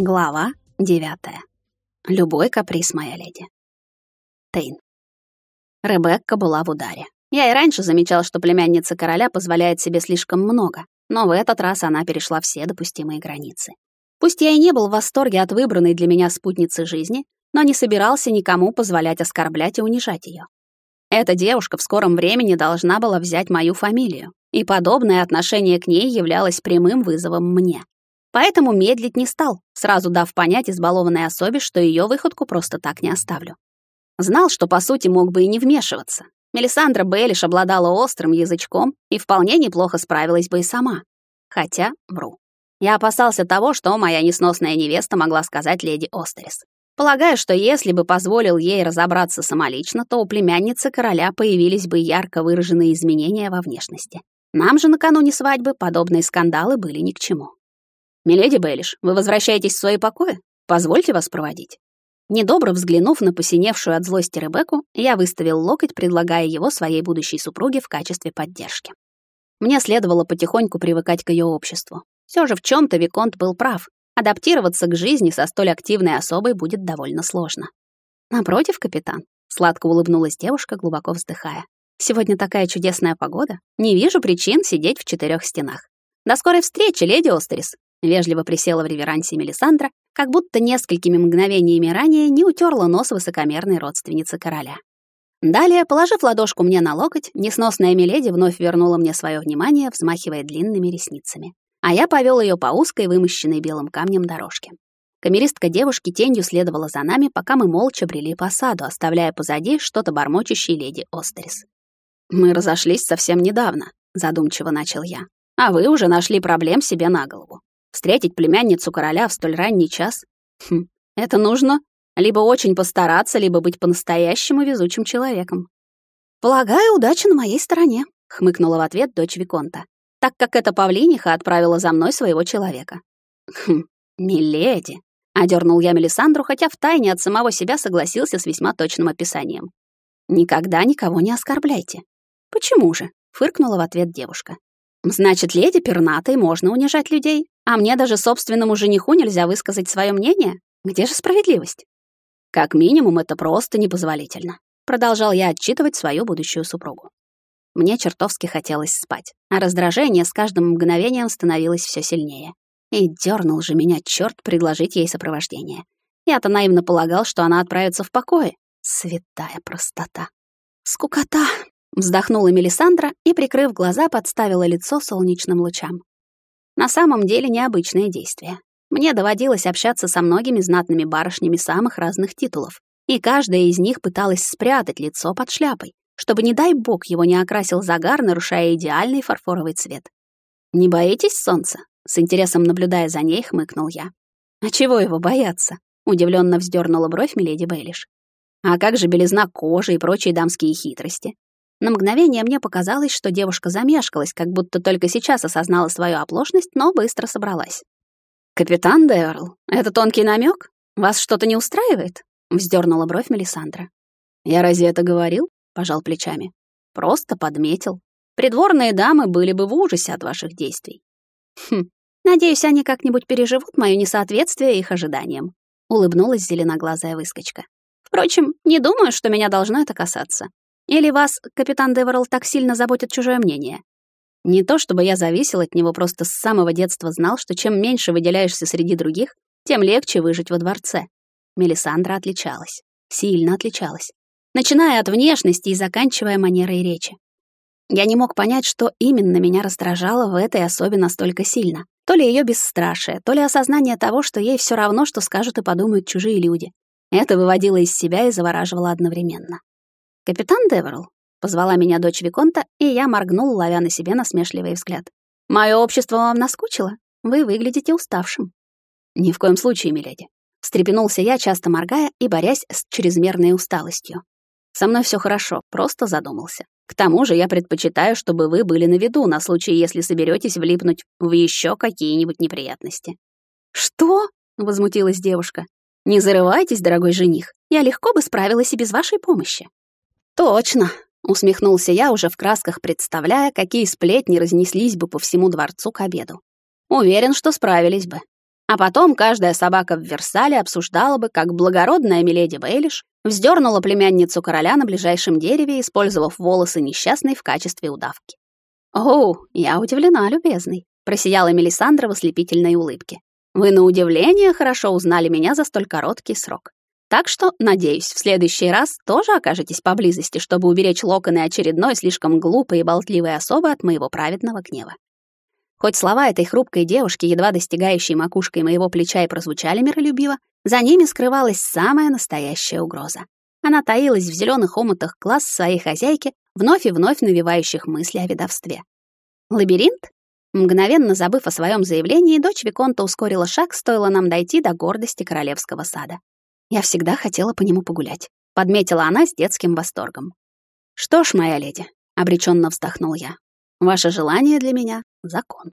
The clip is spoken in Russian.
Глава девятая. Любой каприз, моя леди. Тейн. Ребекка была в ударе. Я и раньше замечал, что племянница короля позволяет себе слишком много, но в этот раз она перешла все допустимые границы. Пусть я и не был в восторге от выбранной для меня спутницы жизни, но не собирался никому позволять оскорблять и унижать ее. Эта девушка в скором времени должна была взять мою фамилию, и подобное отношение к ней являлось прямым вызовом мне. Поэтому медлить не стал, сразу дав понять избалованной особе, что ее выходку просто так не оставлю. Знал, что по сути мог бы и не вмешиваться. Мелисандра Бейлиш обладала острым язычком и вполне неплохо справилась бы и сама. Хотя, вру. Я опасался того, что моя несносная невеста могла сказать леди Остерис. Полагаю, что если бы позволил ей разобраться самолично, то у племянницы короля появились бы ярко выраженные изменения во внешности. Нам же накануне свадьбы подобные скандалы были ни к чему. «Миледи Бейлиш, вы возвращаетесь в свои покои? Позвольте вас проводить». Недобро взглянув на посиневшую от злости Ребекку, я выставил локоть, предлагая его своей будущей супруге в качестве поддержки. Мне следовало потихоньку привыкать к ее обществу. Все же в чем то Виконт был прав. Адаптироваться к жизни со столь активной особой будет довольно сложно. «Напротив, капитан», — сладко улыбнулась девушка, глубоко вздыхая. «Сегодня такая чудесная погода. Не вижу причин сидеть в четырех стенах. До скорой встречи, леди Остерис. Вежливо присела в реверансе Мелисандра, как будто несколькими мгновениями ранее не утерла нос высокомерной родственницы короля. Далее, положив ладошку мне на локоть, несносная Миледи вновь вернула мне свое внимание, взмахивая длинными ресницами. А я повел ее по узкой, вымощенной белым камнем дорожке. Камеристка девушки тенью следовала за нами, пока мы молча брели по саду, оставляя позади что-то бормочущей леди Остерис. «Мы разошлись совсем недавно», — задумчиво начал я. «А вы уже нашли проблем себе на голову. Встретить племянницу короля в столь ранний час? Хм, это нужно либо очень постараться, либо быть по-настоящему везучим человеком. «Полагаю, удача на моей стороне», — хмыкнула в ответ дочь Виконта, так как эта павлиниха отправила за мной своего человека. «Хм, миледи», — одернул я Мелисандру, хотя втайне от самого себя согласился с весьма точным описанием. «Никогда никого не оскорбляйте». «Почему же?» — фыркнула в ответ девушка. «Значит, леди пернатой можно унижать людей, а мне даже собственному жениху нельзя высказать свое мнение? Где же справедливость? Как минимум, это просто непозволительно. Продолжал я отчитывать свою будущую супругу. Мне чертовски хотелось спать, а раздражение с каждым мгновением становилось все сильнее. И дернул же меня черт предложить ей сопровождение. Я-то наивно полагал, что она отправится в покое. Святая простота. Скукота! Вздохнула Мелисандра и, прикрыв глаза, подставила лицо солнечным лучам. На самом деле необычное действие. Мне доводилось общаться со многими знатными барышнями самых разных титулов, и каждая из них пыталась спрятать лицо под шляпой, чтобы, не дай бог, его не окрасил загар, нарушая идеальный фарфоровый цвет. «Не боитесь солнца?» — с интересом наблюдая за ней, хмыкнул я. «А чего его бояться?» — удивленно вздернула бровь Миледи Бейлиш. «А как же белизна кожи и прочие дамские хитрости? На мгновение мне показалось, что девушка замешкалась, как будто только сейчас осознала свою оплошность, но быстро собралась. «Капитан Дэрл, это тонкий намек? Вас что-то не устраивает?» — вздернула бровь Мелисандра. «Я разве это говорил?» — пожал плечами. «Просто подметил. Придворные дамы были бы в ужасе от ваших действий». «Хм, надеюсь, они как-нибудь переживут моё несоответствие их ожиданиям», — улыбнулась зеленоглазая выскочка. «Впрочем, не думаю, что меня должно это касаться. Или вас, капитан Деверл, так сильно заботит чужое мнение? Не то чтобы я зависел от него, просто с самого детства знал, что чем меньше выделяешься среди других, тем легче выжить во дворце. Мелисандра отличалась. Сильно отличалась. Начиная от внешности и заканчивая манерой речи. Я не мог понять, что именно меня раздражало в этой особе настолько сильно. То ли ее бесстрашие, то ли осознание того, что ей все равно, что скажут и подумают чужие люди. Это выводило из себя и завораживало одновременно. «Капитан Деверл», — позвала меня дочь Виконта, и я моргнул, ловя на себе насмешливый взгляд. «Мое общество вам наскучило? Вы выглядите уставшим». «Ни в коем случае, миледи». Встрепенулся я, часто моргая и борясь с чрезмерной усталостью. «Со мной все хорошо, просто задумался. К тому же я предпочитаю, чтобы вы были на виду на случай, если соберетесь влипнуть в еще какие-нибудь неприятности». «Что?» — возмутилась девушка. «Не зарывайтесь, дорогой жених. Я легко бы справилась и без вашей помощи». «Точно», — усмехнулся я, уже в красках представляя, какие сплетни разнеслись бы по всему дворцу к обеду. «Уверен, что справились бы». А потом каждая собака в Версале обсуждала бы, как благородная миледи Бейлиш вздернула племянницу короля на ближайшем дереве, использовав волосы несчастной в качестве удавки. «Оу, я удивлена, любезный», — просияла Мелисандра в ослепительной улыбке. «Вы на удивление хорошо узнали меня за столь короткий срок. Так что, надеюсь, в следующий раз тоже окажетесь поблизости, чтобы уберечь локоны очередной слишком глупой и болтливой особы от моего праведного гнева. Хоть слова этой хрупкой девушки, едва достигающей макушкой моего плеча, и прозвучали миролюбиво, за ними скрывалась самая настоящая угроза. Она таилась в зеленых омутах глаз своей хозяйки, вновь и вновь навевающих мысли о ведовстве. Лабиринт? Мгновенно забыв о своем заявлении, дочь Виконта ускорила шаг, стоило нам дойти до гордости королевского сада. Я всегда хотела по нему погулять, подметила она с детским восторгом. Что ж, моя леди, обреченно вздохнул я. Ваше желание для меня закон.